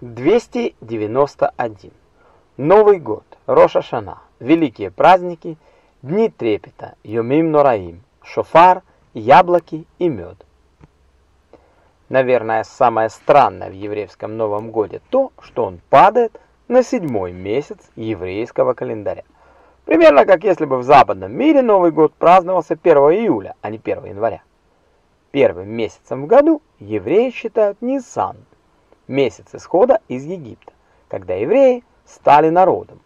291. Новый год, Роша Шана, великие праздники, дни трепета, Йомим Нораим, шофар, яблоки и мед. Наверное, самое странное в еврейском Новом годе то, что он падает на седьмой месяц еврейского календаря. Примерно как если бы в западном мире Новый год праздновался 1 июля, а не 1 января. Первым месяцем в году евреи считают Нисан, месяц исхода из Египта, когда евреи стали народом.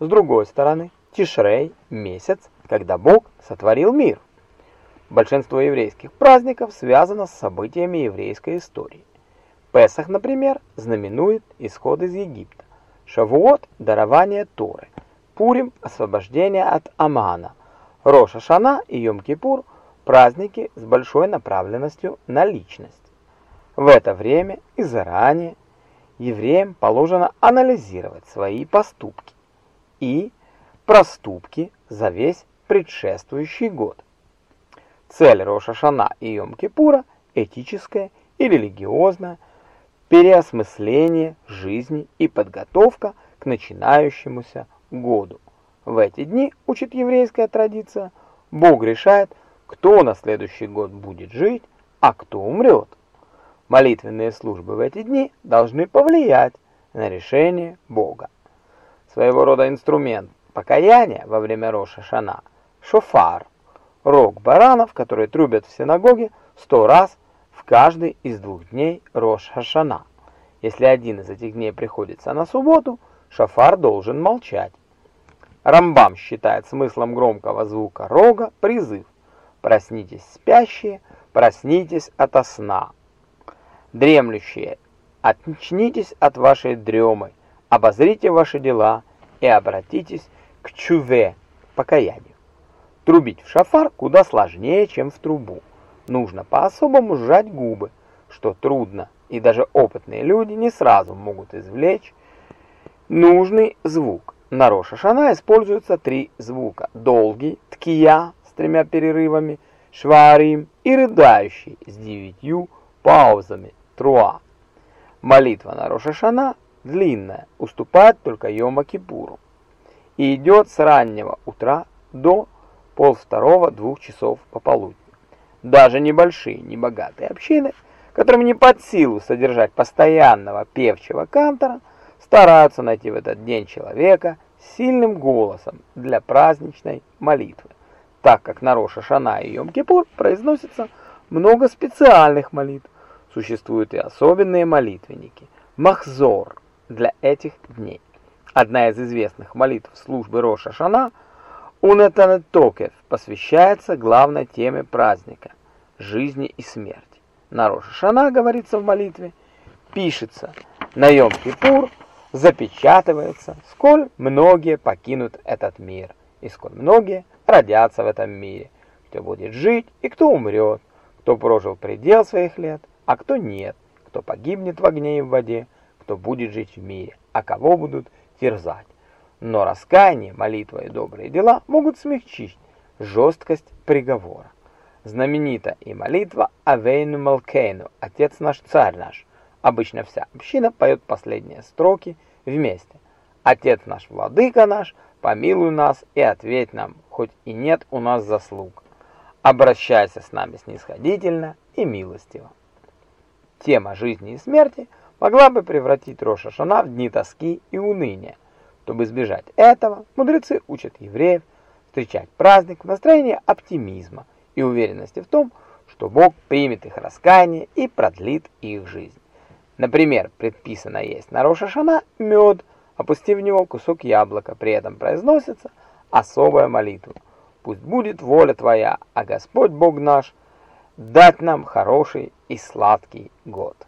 С другой стороны, Тишрей – месяц, когда Бог сотворил мир. Большинство еврейских праздников связано с событиями еврейской истории. Песах, например, знаменует исход из Египта. Шавуот – дарование Торы. Пурим – освобождение от Амана. Роша Шана и Йом-Кипур – праздники с большой направленностью на личность. В это время и заранее евреям положено анализировать свои поступки и проступки за весь предшествующий год. Цель Роша Шана и Йом-Кипура – этическая и религиозная, переосмысление жизни и подготовка к начинающемуся году. В эти дни, учит еврейская традиция, Бог решает, кто на следующий год будет жить, а кто умрет. Молитвенные службы в эти дни должны повлиять на решение Бога. Своего рода инструмент покаяния во время Роша Шана – шофар, рог баранов, которые трубят в синагоге сто раз в каждый из двух дней Рош Хашана. Если один из этих дней приходится на субботу, шофар должен молчать. Рамбам считает смыслом громкого звука рога призыв «Проснитесь, спящие, проснитесь ото сна». Дремлющие, очнитесь от вашей дремы, обозрите ваши дела и обратитесь к чуве, покаянию. Трубить в шафар куда сложнее, чем в трубу. Нужно по-особому сжать губы, что трудно, и даже опытные люди не сразу могут извлечь нужный звук. На Роша Шана используются три звука. Долгий, ткия с тремя перерывами, шварим и рыдающий с девятью паузами, Труа. Молитва на Рошашана длинная, уступает только Йома-Кипуру. И идет с раннего утра до полвторого-двух часов пополудни. Даже небольшие, небогатые общины, которым не под силу содержать постоянного певчего кантора, стараются найти в этот день человека с сильным голосом для праздничной молитвы, так как на Роша и Йом-Кипур произносится много специальных молитв, Существуют и особенные молитвенники, махзор, для этих дней. Одна из известных молитв службы Роша Шана Унетанет Токев посвящается главной теме праздника – жизни и смерти. На Роша Шана, говорится в молитве, пишется на Йом-Кипур, запечатывается, сколь многие покинут этот мир, и сколь многие родятся в этом мире, кто будет жить и кто умрет, кто прожил предел своих лет, а кто нет, кто погибнет в огне и в воде, кто будет жить в мире, а кого будут терзать. Но раскаяние, молитва и добрые дела могут смягчить жесткость приговора. Знаменита и молитва Авейну Малкейну, Отец наш, Царь наш. Обычно вся община поет последние строки вместе. Отец наш, Владыка наш, помилуй нас и ответь нам, хоть и нет у нас заслуг. Обращайся с нами снисходительно и милостиво. Тема жизни и смерти могла бы превратить Роша Шана в дни тоски и уныния. Чтобы избежать этого, мудрецы учат евреев встречать праздник в настроении оптимизма и уверенности в том, что Бог примет их раскаяние и продлит их жизнь. Например, предписано есть на Роша Шана мед, опустив в него кусок яблока, при этом произносится особая молитва. Пусть будет воля Твоя, а Господь Бог наш – дать нам хороший и сладкий год.